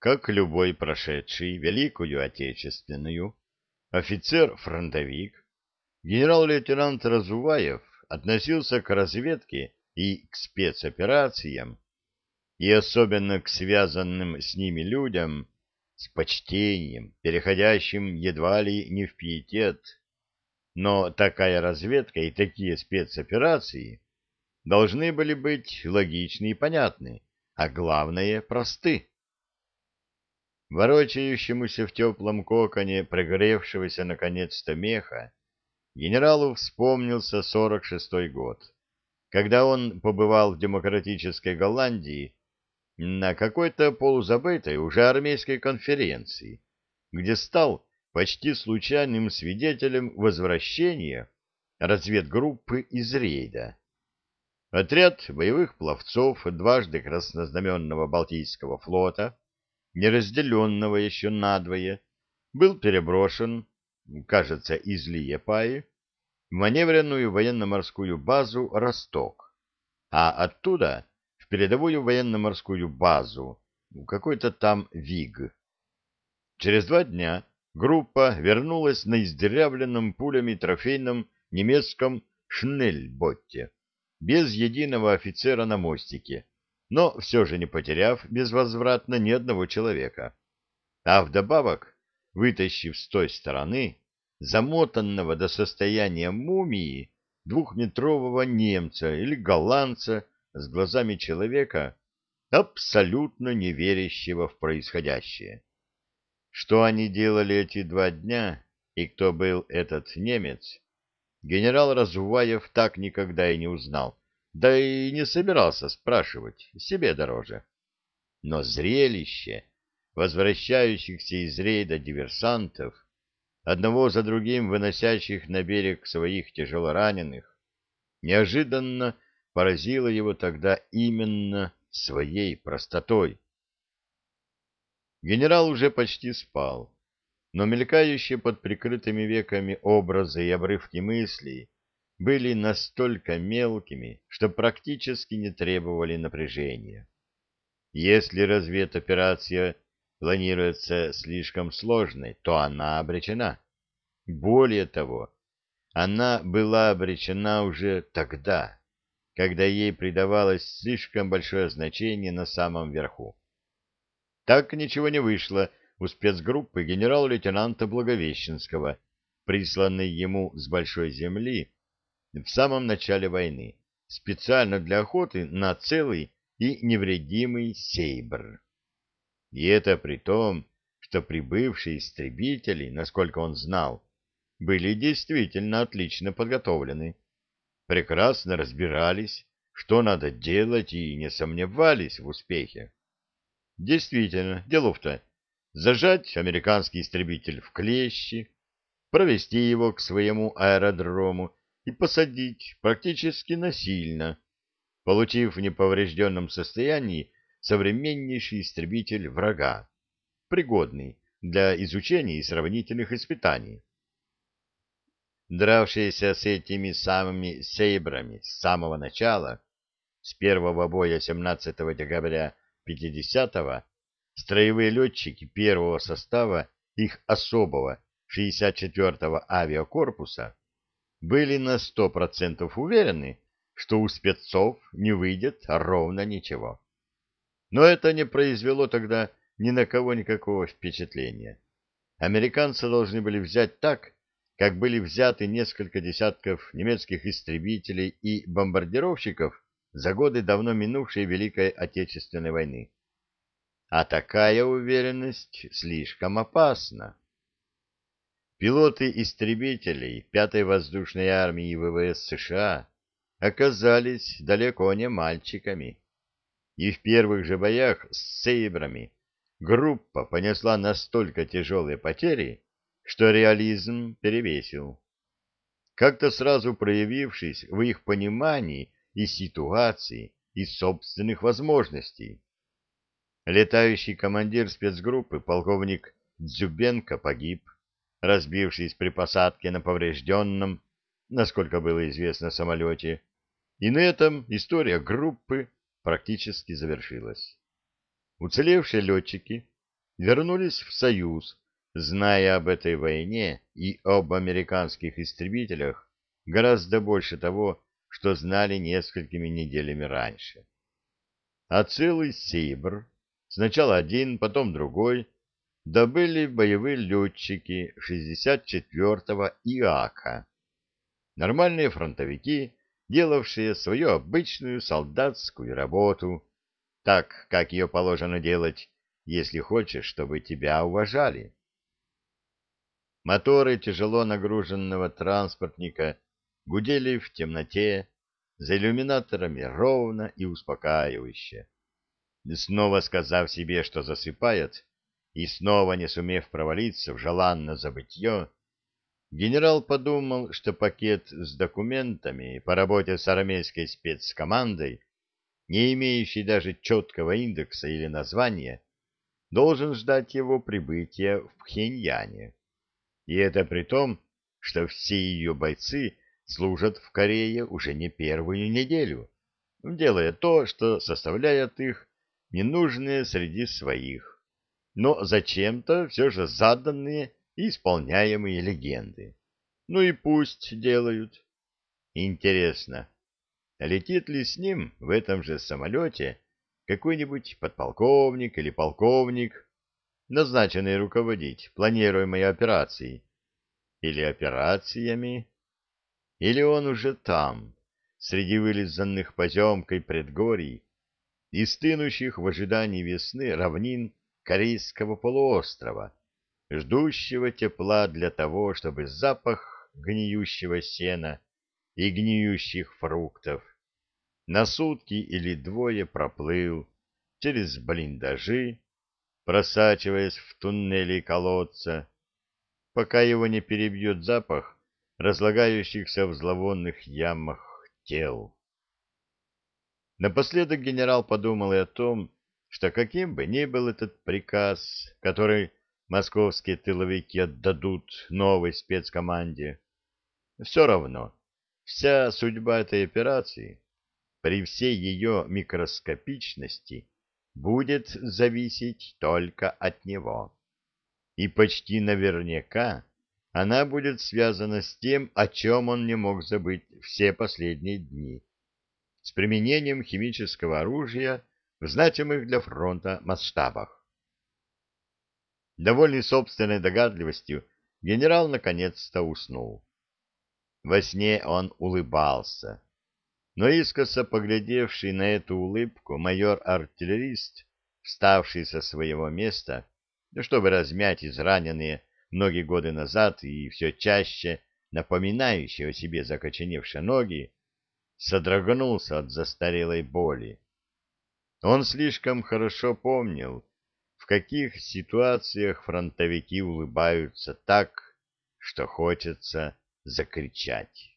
как любой прошедший Великую Отечественную, офицер-фронтовик, генерал-лейтенант Разуваев относился к разведке и к спецоперациям, и особенно к связанным с ними людям, с почтением, переходящим едва ли не в пиетет. Но такая разведка и такие спецоперации должны были быть логичны и понятны, а главное — просты. Ворочающемуся в теплом коконе прогревшегося наконец-то меха генералу вспомнился 46-й год, когда он побывал в демократической Голландии на какой-то полузабытой уже армейской конференции, где стал почти случайным свидетелем возвращения разведгруппы из рейда. Отряд боевых пловцов дважды краснознаменного Балтийского флота, неразделенного еще надвое, был переброшен, кажется, из Лиепаи, в маневренную военно-морскую базу «Росток», а оттуда в передовую военно-морскую базу, какой-то там ВИГ. Через два дня группа вернулась на издырявленном пулями трофейном немецком «Шнельботте», без единого офицера на мостике, но все же не потеряв безвозвратно ни одного человека. А вдобавок, вытащив с той стороны замотанного до состояния мумии двухметрового немца или голландца с глазами человека, абсолютно не верящего в происходящее. Что они делали эти два дня и кто был этот немец, генерал Разуваев так никогда и не узнал, да и не собирался спрашивать, себе дороже. Но зрелище возвращающихся из рейда диверсантов, одного за другим выносящих на берег своих тяжелораненых, неожиданно поразило его тогда именно своей простотой. Генерал уже почти спал, но мелькающие под прикрытыми веками образы и обрывки мыслей были настолько мелкими, что практически не требовали напряжения. Если разведоперация планируется слишком сложной, то она обречена. Более того, она была обречена уже тогда, когда ей придавалось слишком большое значение на самом верху. Так ничего не вышло у спецгруппы генерал-лейтенанта Благовещенского, присланной ему с Большой Земли в самом начале войны, специально для охоты на целый и невредимый сейбр. И это при том, что прибывшие истребители, насколько он знал, были действительно отлично подготовлены, прекрасно разбирались, что надо делать и не сомневались в успехе. Действительно, делов-то зажать американский истребитель в клещи, провести его к своему аэродрому и посадить практически насильно, получив в неповрежденном состоянии современнейший истребитель врага, пригодный для изучения и сравнительных испытаний. Дравшиеся с этими самыми сейбрами с самого начала, с первого боя 17 декабря 50-го строевые летчики первого состава их особого 64-го авиакорпуса были на 100% уверены, что у спецов не выйдет ровно ничего. Но это не произвело тогда ни на кого никакого впечатления. Американцы должны были взять так, как были взяты несколько десятков немецких истребителей и бомбардировщиков за годы давно минувшей Великой Отечественной войны. А такая уверенность слишком опасна. Пилоты истребителей 5-й воздушной армии ВВС США оказались далеко не мальчиками. И в первых же боях с сейбрами группа понесла настолько тяжелые потери, что реализм перевесил. Как-то сразу проявившись в их понимании и ситуации, и собственных возможностей. Летающий командир спецгруппы полковник Дзюбенко погиб, разбившись при посадке на поврежденном, насколько было известно, самолете, и на этом история группы практически завершилась. Уцелевшие летчики вернулись в Союз, зная об этой войне и об американских истребителях гораздо больше того, что знали несколькими неделями раньше. А целый «Сейбр», сначала один, потом другой, добыли боевые летчики 64-го ИАКа. Нормальные фронтовики, делавшие свою обычную солдатскую работу, так, как ее положено делать, если хочешь, чтобы тебя уважали. Моторы тяжело нагруженного транспортника гудели в темноте, за иллюминаторами ровно и успокаивающе. Снова сказав себе, что засыпает, и снова не сумев провалиться в желанное забытье, генерал подумал, что пакет с документами по работе с армейской спецкомандой, не имеющий даже четкого индекса или названия, должен ждать его прибытия в Пхеньяне. И это при том, что все ее бойцы служат в Корее уже не первую неделю, делая то, что составляет их ненужные среди своих, но зачем-то все же заданные и исполняемые легенды. Ну и пусть делают. Интересно, летит ли с ним в этом же самолете какой-нибудь подполковник или полковник, назначенный руководить планируемой операцией или операциями? Или он уже там, среди вылизанных поземкой предгорий и стынущих в ожидании весны равнин Корейского полуострова, ждущего тепла для того, чтобы запах гниющего сена и гниющих фруктов на сутки или двое проплыл через блиндажи, просачиваясь в туннели колодца, пока его не перебьет запах разлагающихся в зловонных ямах тел. Напоследок генерал подумал и о том, что каким бы ни был этот приказ, который московские тыловики отдадут новой спецкоманде, все равно вся судьба этой операции при всей ее микроскопичности будет зависеть только от него. И почти наверняка она будет связана с тем, о чем он не мог забыть все последние дни, с применением химического оружия в значимых для фронта масштабах. Довольный собственной догадливостью, генерал наконец-то уснул. Во сне он улыбался, но искоса поглядевший на эту улыбку майор-артиллерист, вставший со своего места, чтобы размять израненные многие годы назад и все чаще напоминающий о себе закоченевшие ноги, содрогнулся от застарелой боли. Он слишком хорошо помнил, в каких ситуациях фронтовики улыбаются так, что хочется закричать.